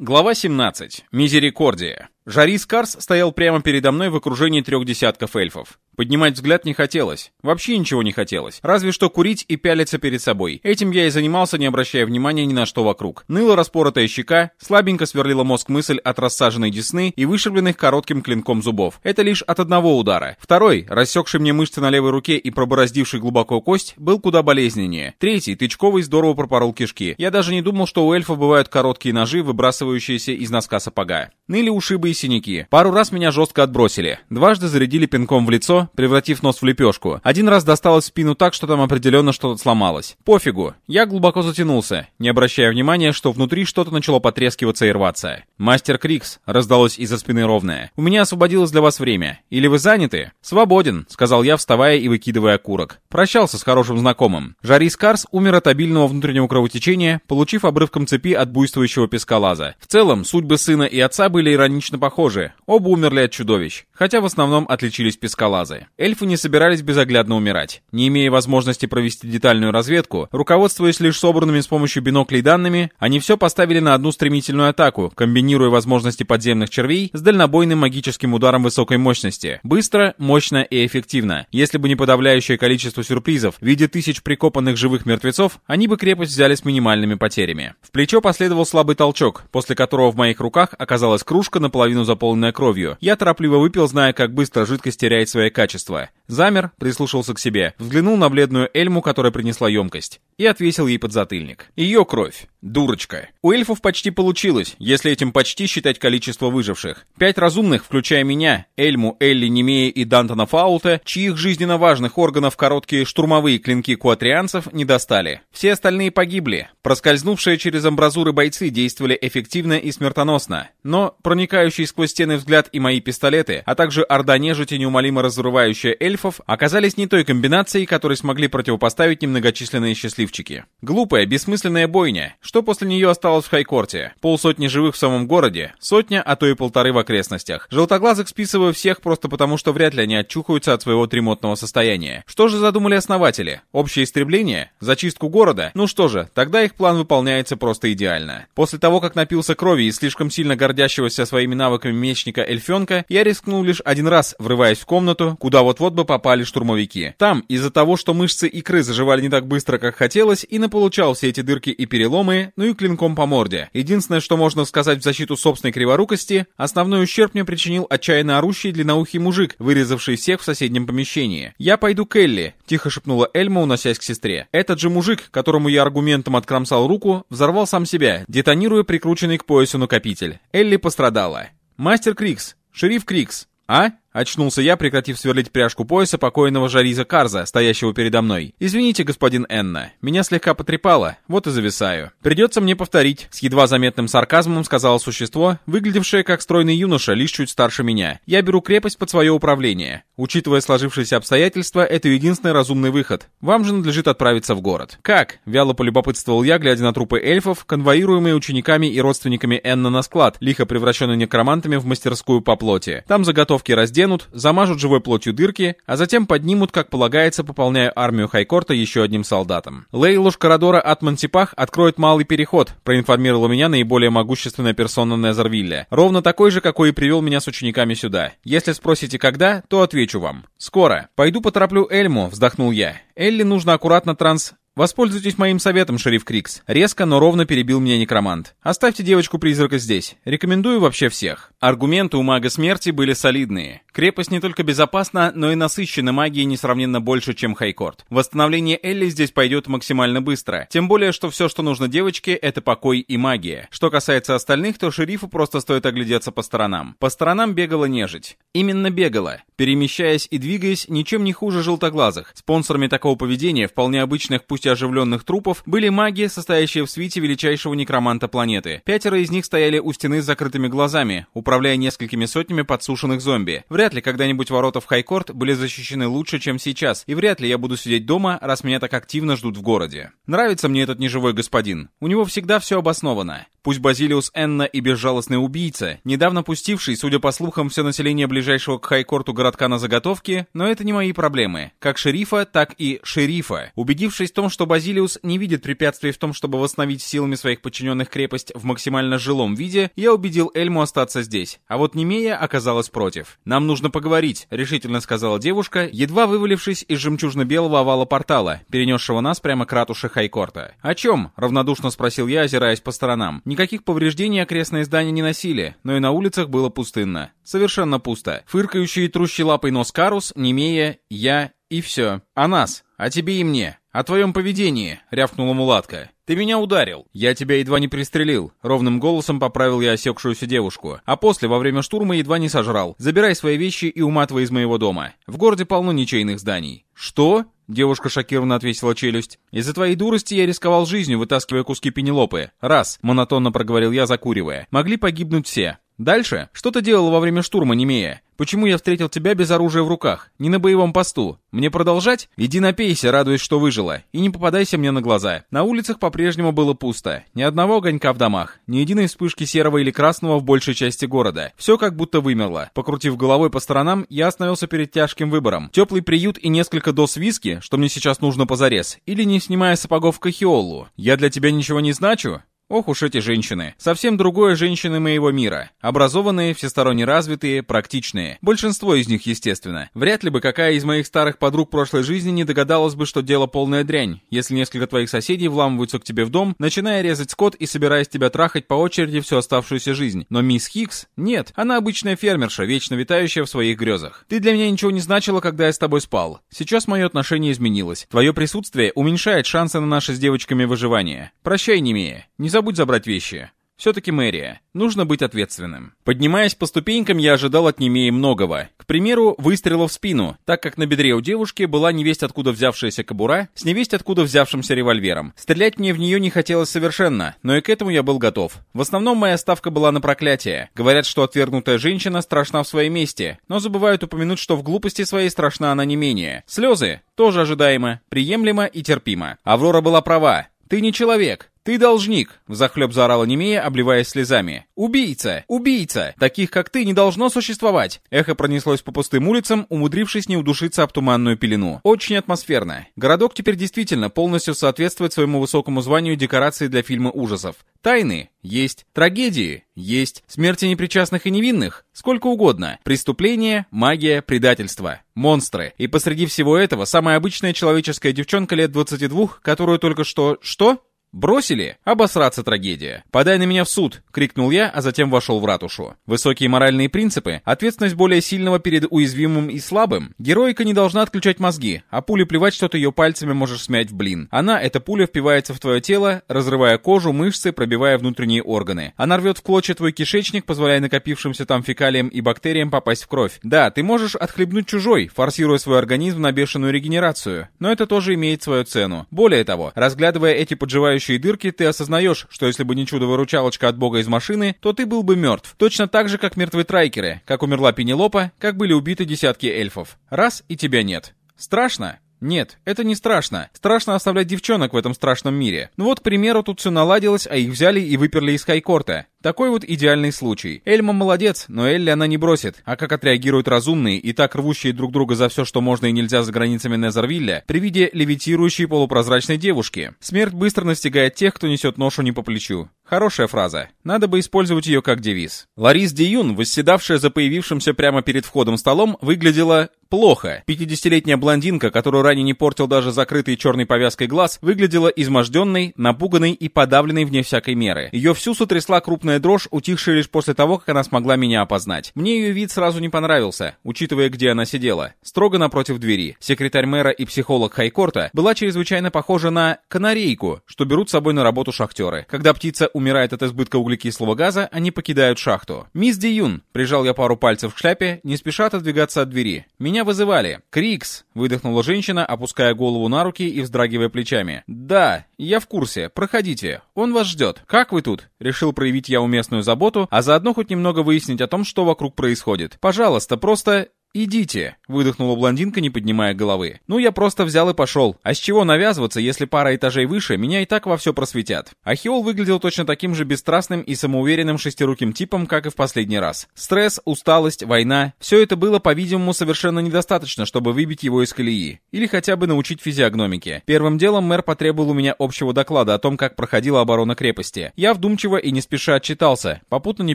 Глава 17. Мизерикордия. Жарис Карс стоял прямо передо мной в окружении трех десятков эльфов. Поднимать взгляд не хотелось. Вообще ничего не хотелось. Разве что курить и пялиться перед собой. Этим я и занимался, не обращая внимания ни на что вокруг. Ныла распоротая щека, слабенько сверлила мозг мысль от рассаженной десны и вышибленных коротким клинком зубов. Это лишь от одного удара. Второй, рассекший мне мышцы на левой руке и пробороздивший глубоко кость, был куда болезненнее. Третий, тычковый, здорово пропорол кишки. Я даже не думал, что у эльфов бывают короткие ножи, выбрасывающиеся из носка сапога. Ныли ушибы и синяки. Пару раз меня жестко отбросили. Дважды зарядили пинком в лицо, превратив нос в лепешку. Один раз досталось в спину так, что там определенно что-то сломалось. Пофигу. Я глубоко затянулся, не обращая внимания, что внутри что-то начало потрескиваться и рваться. «Мастер Крикс», — раздалось из-за спины ровное. «У меня освободилось для вас время. Или вы заняты?» «Свободен», — сказал я, вставая и выкидывая окурок. Прощался с хорошим знакомым. Жарис Карс умер от обильного внутреннего кровотечения, получив обрывком цепи от буйствующего пескалаза. В целом, судьбы сына и отца были иронично похожи. Оба умерли от чудовищ, хотя в основном отличились пескалазы. Эльфы не собирались безоглядно умирать. Не имея возможности провести детальную разведку, руководствуясь лишь собранными с помощью биноклей данными, они все поставили на одну стремительную атаку, комбинируя возможности подземных червей с дальнобойным магическим ударом высокой мощности. Быстро, мощно и эффективно. Если бы не подавляющее количество сюрпризов в виде тысяч прикопанных живых мертвецов, они бы крепость взяли с минимальными потерями. В плечо последовал слабый толчок, после которого в моих руках оказалась кружка, наполовину заполненная кровью. Я торопливо выпил, зная, как быстро жидкость теряет свои качества. Замер, прислушался к себе, взглянул на бледную Эльму, которая принесла емкость, и отвесил ей подзатыльник. Ее кровь. Дурочка. У эльфов почти получилось, если этим почти считать количество выживших. Пять разумных, включая меня, Эльму, Элли, Немея и Дантона Фаулта, чьих жизненно важных органов короткие штурмовые клинки куатрианцев не достали. Все остальные погибли. Проскользнувшие через амбразуры бойцы действовали эффективно и смертоносно. Но проникающий сквозь стены взгляд и мои пистолеты, а также орда нежити, неумолимо разрывающая эльфов, оказались не той комбинацией, которой смогли противопоставить немногочисленные счастливчики. Глупая, бессмысленная бойня что после нее осталось в Хайкорте? Полсотни живых в самом городе, сотня, а то и полторы в окрестностях. Желтоглазых списываю всех просто потому, что вряд ли они отчухаются от своего тремотного состояния. Что же задумали основатели? Общее истребление? Зачистку города? Ну что же, тогда их план выполняется просто идеально. После того, как напился крови и слишком сильно гордящегося своими навыками мечника-эльфенка, я рискнул лишь один раз, врываясь в комнату, куда вот-вот бы попали штурмовики. Там, из-за того, что мышцы икры заживали не так быстро, как хотелось, и наполучал все эти дырки и переломы, ну и клинком по морде. Единственное, что можно сказать в защиту собственной криворукости, основной ущерб мне причинил отчаянно орущий длинноухий мужик, вырезавший всех в соседнем помещении. «Я пойду к Элли», — тихо шепнула Эльма, уносясь к сестре. Этот же мужик, которому я аргументом откромсал руку, взорвал сам себя, детонируя прикрученный к поясу накопитель. Элли пострадала. «Мастер Крикс! Шериф Крикс! А?» Очнулся я, прекратив сверлить пряжку пояса покойного Жариза Карза, стоящего передо мной. «Извините, господин Энна, меня слегка потрепало, вот и зависаю. Придется мне повторить», — с едва заметным сарказмом сказала существо, выглядевшее как стройный юноша, лишь чуть старше меня. «Я беру крепость под свое управление. Учитывая сложившиеся обстоятельства, это единственный разумный выход. Вам же надлежит отправиться в город». «Как?» — вяло полюбопытствовал я, глядя на трупы эльфов, конвоируемые учениками и родственниками Энна на склад, лихо превращенный некромантами в мастерскую по плоти. Там заготовки раздены, разденут, замажут живой плотью дырки, а затем поднимут, как полагается, пополняя армию Хайкорта еще одним солдатом. Лейлуш Карадора от Мантипах откроет малый переход, проинформировала меня наиболее могущественная персона Незервилля. Ровно такой же, какой и привел меня с учениками сюда. Если спросите когда, то отвечу вам. Скоро. Пойду потороплю Эльму, вздохнул я. Элли нужно аккуратно транс... «Воспользуйтесь моим советом, шериф Крикс». Резко, но ровно перебил меня некромант. «Оставьте девочку-призрака здесь. Рекомендую вообще всех». Аргументы у мага смерти были солидные. Крепость не только безопасна, но и насыщена магией несравненно больше, чем Хайкорт. Восстановление Элли здесь пойдет максимально быстро. Тем более, что все, что нужно девочке, это покой и магия. Что касается остальных, то шерифу просто стоит оглядеться по сторонам. По сторонам бегала нежить. Именно бегала. Перемещаясь и двигаясь, ничем не хуже желтоглазых. Спонсорами такого поведения, вполне обычных, пусть оживленных трупов, были маги, состоящие в свите величайшего некроманта планеты. Пятеро из них стояли у стены с закрытыми глазами, управляя несколькими сотнями подсушенных зомби. Вряд ли когда-нибудь ворота в Хайкорт были защищены лучше, чем сейчас, и вряд ли я буду сидеть дома, раз меня так активно ждут в городе. Нравится мне этот неживой господин. У него всегда все обосновано. Пусть Базилиус Энна и безжалостный убийца, недавно пустивший, судя по слухам, все население ближайшего к Хайкорту городка на заготовки, но это не мои проблемы. Как шерифа, так и шерифа. Убедившись в том, что Базилиус не видит препятствий в том, чтобы восстановить силами своих подчиненных крепость в максимально жилом виде, я убедил Эльму остаться здесь. А вот Немея оказалась против. «Нам нужно поговорить», — решительно сказала девушка, едва вывалившись из жемчужно-белого овала портала, перенесшего нас прямо к ратуше Хайкорта. «О чем?» — равнодушно спросил я, озираясь по сторонам. Никаких повреждений окрестные здания не носили, но и на улицах было пустынно. Совершенно пусто. Фыркающий и трущий лапой нос Карус, Немея, я и все. А нас? А тебе и мне? «О твоем поведении», — рявкнула мулатка. «Ты меня ударил. Я тебя едва не пристрелил». Ровным голосом поправил я осекшуюся девушку. А после, во время штурма, едва не сожрал. Забирай свои вещи и уматывай из моего дома. В городе полно ничейных зданий. «Что?» Девушка шокированно отвесила челюсть. «Из-за твоей дурости я рисковал жизнью, вытаскивая куски пенелопы. Раз», — монотонно проговорил я, закуривая. «Могли погибнуть все. Дальше? Что ты делал во время штурма, Немея? Почему я встретил тебя без оружия в руках? Не на боевом посту. Мне продолжать? Иди напейся, радуясь, что выжила. И не попадайся мне на глаза. На улицах по-прежнему было пусто. Ни одного огонька в домах. Ни единой вспышки серого или красного в большей части города. Все как будто вымерло. Покрутив головой по сторонам, я остановился перед тяжким выбором. Теплый приют и несколько доз виски, что мне сейчас нужно позарез. Или не снимая сапогов Кахиолу. Я для тебя ничего не значу? Ох уж эти женщины. Совсем другое женщины моего мира. Образованные, всесторонне развитые, практичные. Большинство из них, естественно. Вряд ли бы какая из моих старых подруг прошлой жизни не догадалась бы, что дело полная дрянь, если несколько твоих соседей вламываются к тебе в дом, начиная резать скот и собираясь тебя трахать по очереди всю оставшуюся жизнь. Но мисс Хикс? Нет. Она обычная фермерша, вечно витающая в своих грезах. Ты для меня ничего не значила, когда я с тобой спал. Сейчас мое отношение изменилось. Твое присутствие уменьшает шансы на наше с девочками выживание. Прощай, Немея. Не забудь забрать вещи. Все-таки мэрия. Нужно быть ответственным. Поднимаясь по ступенькам, я ожидал от Немеи многого. К примеру, выстрела в спину, так как на бедре у девушки была невесть откуда взявшаяся кобура с невесть откуда взявшимся револьвером. Стрелять мне в нее не хотелось совершенно, но и к этому я был готов. В основном моя ставка была на проклятие. Говорят, что отвергнутая женщина страшна в своей месте, но забывают упомянуть, что в глупости своей страшна она не менее. Слезы тоже ожидаемо, приемлемо и терпимо. Аврора была права. Ты не человек. «Ты должник!» — взахлеб заорала Немея, обливаясь слезами. «Убийца! Убийца! Таких, как ты, не должно существовать!» Эхо пронеслось по пустым улицам, умудрившись не удушиться об туманную пелену. Очень атмосферно. Городок теперь действительно полностью соответствует своему высокому званию декорации для фильма ужасов. Тайны есть, трагедии есть, смерти непричастных и невинных сколько угодно, преступления, магия, предательство, монстры. И посреди всего этого самая обычная человеческая девчонка лет 22, которую только что... Что? «Бросили? Обосраться трагедия. Подай на меня в суд!» — крикнул я, а затем вошел в ратушу. Высокие моральные принципы, ответственность более сильного перед уязвимым и слабым. Героика не должна отключать мозги, а пуле плевать, что ты ее пальцами можешь смять в блин. Она, эта пуля, впивается в твое тело, разрывая кожу, мышцы, пробивая внутренние органы. Она рвет в клочья твой кишечник, позволяя накопившимся там фекалиям и бактериям попасть в кровь. Да, ты можешь отхлебнуть чужой, форсируя свой организм на бешеную регенерацию. Но это тоже имеет свою цену. Более того, разглядывая эти подживающие зияющие дырки, ты осознаешь, что если бы не чудо-выручалочка от бога из машины, то ты был бы мертв. Точно так же, как мертвы трайкеры, как умерла Пенелопа, как были убиты десятки эльфов. Раз, и тебя нет. Страшно? Нет, это не страшно. Страшно оставлять девчонок в этом страшном мире. Ну вот, к примеру, тут все наладилось, а их взяли и выперли из Хайкорта. Такой вот идеальный случай. Эльма молодец, но Элли она не бросит. А как отреагируют разумные и так рвущие друг друга за все, что можно и нельзя за границами Незервилля, при виде левитирующей полупрозрачной девушки? Смерть быстро настигает тех, кто несет ношу не по плечу. Хорошая фраза. Надо бы использовать ее как девиз. Ларис Диюн, восседавшая за появившимся прямо перед входом столом, выглядела плохо. 50-летняя блондинка, которую ранее не портил даже закрытый черной повязкой глаз, выглядела изможденной, напуганной и подавленной вне всякой меры. Ее всю сотрясла крупная дрожь, утихшая лишь после того, как она смогла меня опознать. Мне ее вид сразу не понравился, учитывая, где она сидела. Строго напротив двери. Секретарь мэра и психолог Хайкорта была чрезвычайно похожа на канарейку, что берут с собой на работу шахтеры. Когда птица умирает от избытка углекислого газа, они покидают шахту. «Мисс Диюн», — прижал я пару пальцев к шляпе, не спеша отодвигаться от двери. «Меня вызывали». «Крикс», — выдохнула женщина, опуская голову на руки и вздрагивая плечами. «Да, я в курсе. Проходите. Он вас ждет. Как вы тут?» Решил проявить я уместную заботу, а заодно хоть немного выяснить о том, что вокруг происходит. Пожалуйста, просто... «Идите», — выдохнула блондинка, не поднимая головы. «Ну, я просто взял и пошел. А с чего навязываться, если пара этажей выше, меня и так во все просветят?» Ахиол выглядел точно таким же бесстрастным и самоуверенным шестируким типом, как и в последний раз. Стресс, усталость, война — все это было, по-видимому, совершенно недостаточно, чтобы выбить его из колеи. Или хотя бы научить физиогномике. Первым делом мэр потребовал у меня общего доклада о том, как проходила оборона крепости. Я вдумчиво и не спеша отчитался, попутно не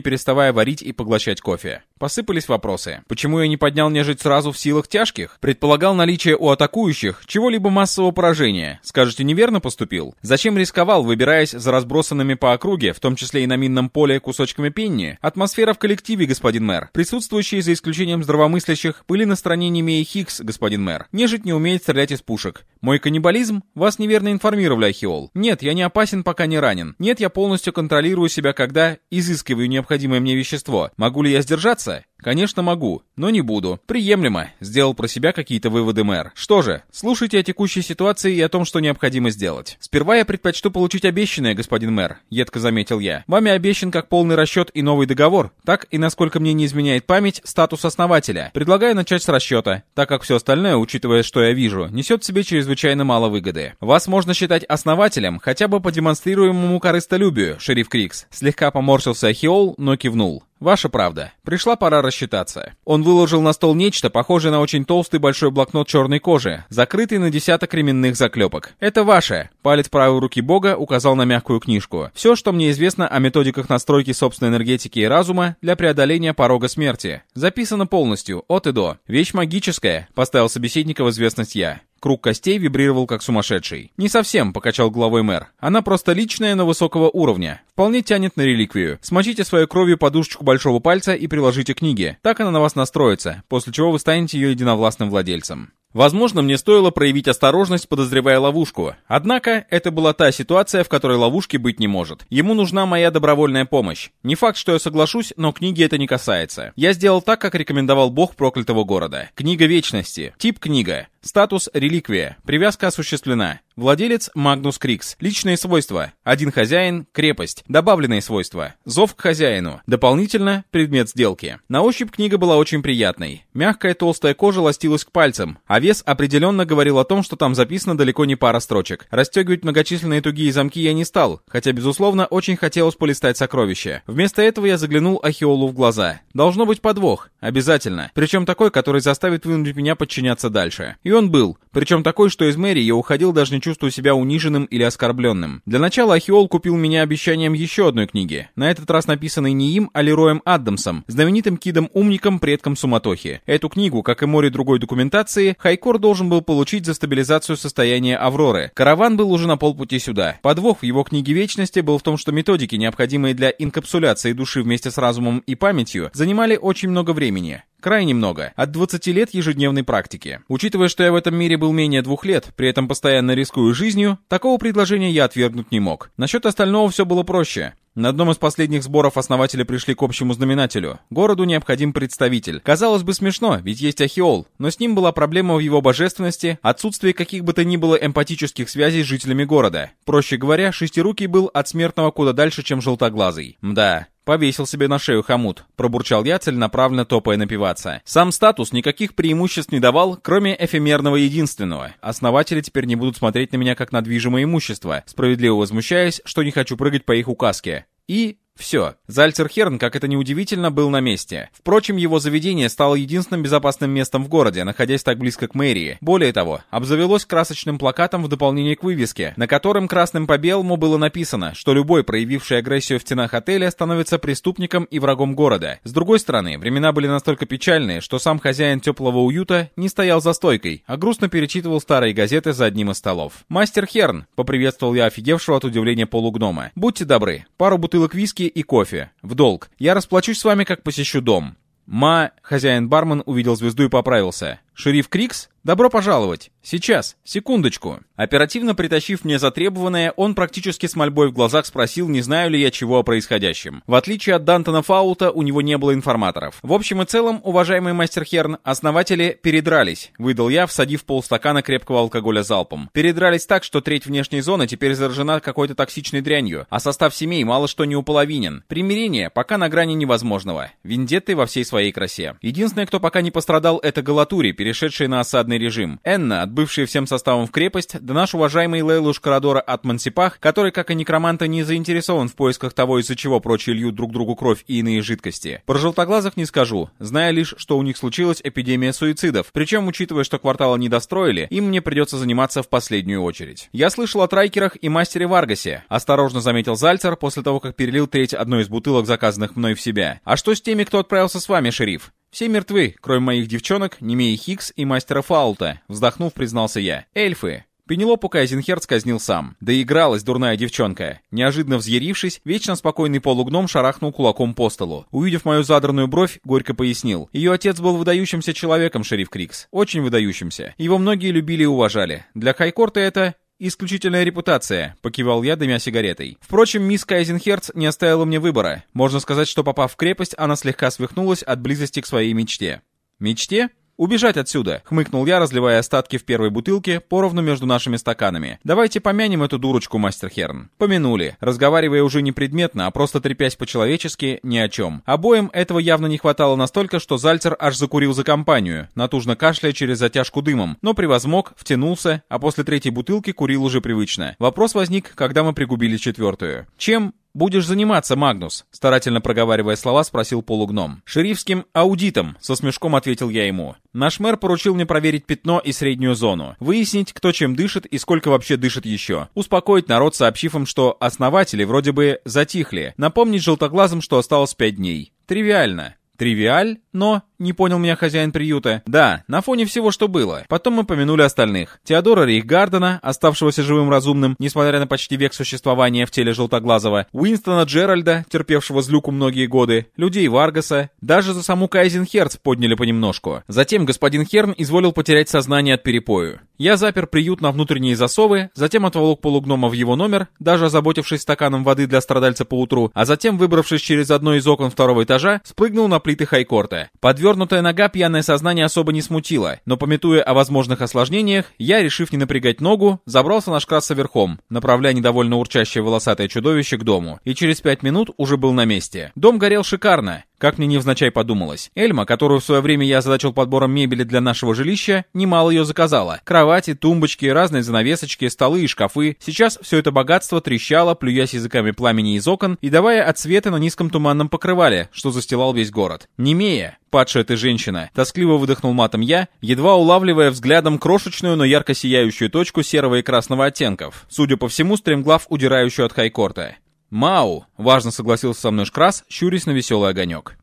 переставая варить и поглощать кофе. Посыпались вопросы. Почему я не поднял нежить сразу в силах тяжких? Предполагал наличие у атакующих чего-либо массового поражения. Скажете, неверно поступил? Зачем рисковал, выбираясь за разбросанными по округе, в том числе и на минном поле, кусочками пенни? Атмосфера в коллективе, господин мэр. Присутствующие, за исключением здравомыслящих, были на стороне Немея Хикс, господин мэр. Нежить не умеет стрелять из пушек. Мой каннибализм? Вас неверно информировали, Ахиол. Нет, я не опасен, пока не ранен. Нет, я полностью контролирую себя, когда изыскиваю необходимое мне вещество. Могу ли я сдержаться? Конечно, могу, но не буду. Приемлемо, сделал про себя какие-то выводы мэр. Что же, слушайте о текущей ситуации и о том, что необходимо сделать. Сперва я предпочту получить обещанное, господин мэр, едко заметил я. Вами обещан как полный расчет и новый договор, так и, насколько мне не изменяет память, статус основателя. Предлагаю начать с расчета, так как все остальное, учитывая, что я вижу, несет в себе чрезвычайно мало выгоды. Вас можно считать основателем, хотя бы по демонстрируемому корыстолюбию, шериф Крикс. Слегка поморщился Ахиол, но кивнул. Ваша правда. Пришла пора рассчитаться. Он выложил на стол нечто, похожее на очень толстый большой блокнот черной кожи, закрытый на десяток ременных заклепок. Это ваше. Палец правой руки бога указал на мягкую книжку. Все, что мне известно о методиках настройки собственной энергетики и разума для преодоления порога смерти. Записано полностью, от и до. Вещь магическая, поставил собеседника в известность я. Круг костей вибрировал как сумасшедший. «Не совсем», — покачал головой мэр. «Она просто личная, но высокого уровня. Вполне тянет на реликвию. Смочите своей кровью подушечку большого пальца и приложите книги. Так она на вас настроится, после чего вы станете ее единовластным владельцем». Возможно, мне стоило проявить осторожность, подозревая ловушку. Однако, это была та ситуация, в которой ловушки быть не может. Ему нужна моя добровольная помощь. Не факт, что я соглашусь, но книги это не касается. Я сделал так, как рекомендовал бог проклятого города. Книга вечности. Тип книга. Статус реликвия. Привязка осуществлена. Владелец Магнус Крикс. Личные свойства. Один хозяин, крепость. Добавленные свойства. Зов к хозяину. Дополнительно предмет сделки. На ощупь книга была очень приятной. Мягкая толстая кожа ластилась к пальцам, а вес определенно говорил о том, что там записано далеко не пара строчек. Расстегивать многочисленные тугие замки я не стал, хотя, безусловно, очень хотелось полистать сокровища. Вместо этого я заглянул Ахиолу в глаза. Должно быть подвох. Обязательно. Причем такой, который заставит вынудить меня подчиняться дальше. И он был. Причем такой, что из мэрии я уходил даже не чувствуя себя униженным или оскорбленным. Для начала Ахиол купил меня обещанием еще одной книги. На этот раз написанной не им, а Лероем Аддамсом, знаменитым кидом-умником, предком суматохи. Эту книгу, как и море другой документации, Хайкор должен был получить за стабилизацию состояния Авроры. Караван был уже на полпути сюда. Подвох в его книге Вечности был в том, что методики, необходимые для инкапсуляции души вместе с разумом и памятью, занимали очень много времени. Крайне много. От 20 лет ежедневной практики. Учитывая, что я в этом мире был менее двух лет, при этом постоянно рискую жизнью, такого предложения я отвергнуть не мог. Насчет остального все было проще. На одном из последних сборов основатели пришли к общему знаменателю. Городу необходим представитель. Казалось бы смешно, ведь есть Ахиол, но с ним была проблема в его божественности, отсутствие каких бы то ни было эмпатических связей с жителями города. Проще говоря, Шестирукий был от смертного куда дальше, чем Желтоглазый. Мда, Повесил себе на шею хомут, пробурчал я, целенаправленно топая напиваться. Сам статус никаких преимуществ не давал, кроме эфемерного единственного. Основатели теперь не будут смотреть на меня как на движимое имущество, справедливо возмущаясь, что не хочу прыгать по их указке. И все. Зальцерхерн, как это неудивительно, был на месте. Впрочем, его заведение стало единственным безопасным местом в городе, находясь так близко к мэрии. Более того, обзавелось красочным плакатом в дополнение к вывеске, на котором красным по белому было написано, что любой, проявивший агрессию в стенах отеля, становится преступником и врагом города. С другой стороны, времена были настолько печальные, что сам хозяин теплого уюта не стоял за стойкой, а грустно перечитывал старые газеты за одним из столов. «Мастер Херн», — поприветствовал я офигевшего от удивления полугнома, — «будьте добры, пару бутылок виски и кофе. В долг. Я расплачусь с вами, как посещу дом». «Ма...» — хозяин-бармен увидел звезду и поправился. Шериф Крикс? Добро пожаловать. Сейчас. Секундочку. Оперативно притащив мне затребованное, он практически с мольбой в глазах спросил, не знаю ли я чего о происходящем. В отличие от Дантона Фаулта, у него не было информаторов. В общем и целом, уважаемый мастер Херн, основатели передрались, выдал я, всадив полстакана крепкого алкоголя залпом. Передрались так, что треть внешней зоны теперь заражена какой-то токсичной дрянью, а состав семей мало что не уполовинен. Примирение пока на грани невозможного. Вендетты во всей своей красе. Единственное, кто пока не пострадал, это Галатури, перешедшие на осадный режим. Энна, отбывшая всем составом в крепость, да наш уважаемый Лейлуш Карадора от Мансипах, который, как и некроманта, не заинтересован в поисках того, из-за чего прочие льют друг другу кровь и иные жидкости. Про желтоглазых не скажу, зная лишь, что у них случилась эпидемия суицидов, причем, учитывая, что кварталы не достроили, им мне придется заниматься в последнюю очередь. Я слышал о трайкерах и мастере Варгасе, осторожно заметил Зальцер после того, как перелил треть одной из бутылок, заказанных мной в себя. А что с теми, кто отправился с вами, шериф? «Все мертвы, кроме моих девчонок, Немеи Хикс и мастера Фаулта», — вздохнув, признался я. «Эльфы. Пенелопу Кайзенхерц казнил сам. Да игралась дурная девчонка. Неожиданно взъярившись, вечно спокойный полугном шарахнул кулаком по столу. Увидев мою задранную бровь, горько пояснил. Ее отец был выдающимся человеком, шериф Крикс. Очень выдающимся. Его многие любили и уважали. Для Хайкорта это «Исключительная репутация», — покивал я, дымя сигаретой. Впрочем, мисс Кайзенхерц не оставила мне выбора. Можно сказать, что попав в крепость, она слегка свихнулась от близости к своей мечте. Мечте? «Убежать отсюда!» — хмыкнул я, разливая остатки в первой бутылке поровну между нашими стаканами. «Давайте помянем эту дурочку, мастер Херн». Помянули, разговаривая уже не предметно, а просто трепясь по-человечески, ни о чем. Обоим этого явно не хватало настолько, что Зальцер аж закурил за компанию, натужно кашляя через затяжку дымом, но превозмог, втянулся, а после третьей бутылки курил уже привычно. Вопрос возник, когда мы пригубили четвертую. Чем «Будешь заниматься, Магнус?» Старательно проговаривая слова, спросил полугном. «Шерифским аудитом», — со смешком ответил я ему. «Наш мэр поручил мне проверить пятно и среднюю зону, выяснить, кто чем дышит и сколько вообще дышит еще, успокоить народ, сообщив им, что основатели вроде бы затихли, напомнить желтоглазым, что осталось пять дней. Тривиально. Тривиаль, но не понял меня хозяин приюта. Да, на фоне всего, что было. Потом мы помянули остальных. Теодора Рейхгардена, оставшегося живым разумным, несмотря на почти век существования в теле Желтоглазого, Уинстона Джеральда, терпевшего злюку многие годы, людей Варгаса, даже за саму Кайзенхерц подняли понемножку. Затем господин Херн изволил потерять сознание от перепою. Я запер приют на внутренние засовы, затем отволок полугнома в его номер, даже озаботившись стаканом воды для страдальца поутру, а затем, выбравшись через одно из окон второго этажа, спрыгнул на плиты Хайкорта. Подвернутая нога пьяное сознание особо не смутило, но пометуя о возможных осложнениях, я, решив не напрягать ногу, забрался на шкраса верхом, направляя недовольно урчащее волосатое чудовище к дому, и через пять минут уже был на месте. Дом горел шикарно, как мне невзначай подумалось. Эльма, которую в свое время я задачил подбором мебели для нашего жилища, немало ее заказала. Кровати, тумбочки, разные занавесочки, столы и шкафы. Сейчас все это богатство трещало, плюясь языками пламени из окон и давая отсветы на низком туманном покрывале, что застилал весь город. Немея, падшая ты женщина, тоскливо выдохнул матом я, едва улавливая взглядом крошечную, но ярко сияющую точку серого и красного оттенков, судя по всему, стремглав удирающую от Хайкорта. «Мау!» — важно согласился со мной Шкрас, щурясь на веселый огонек.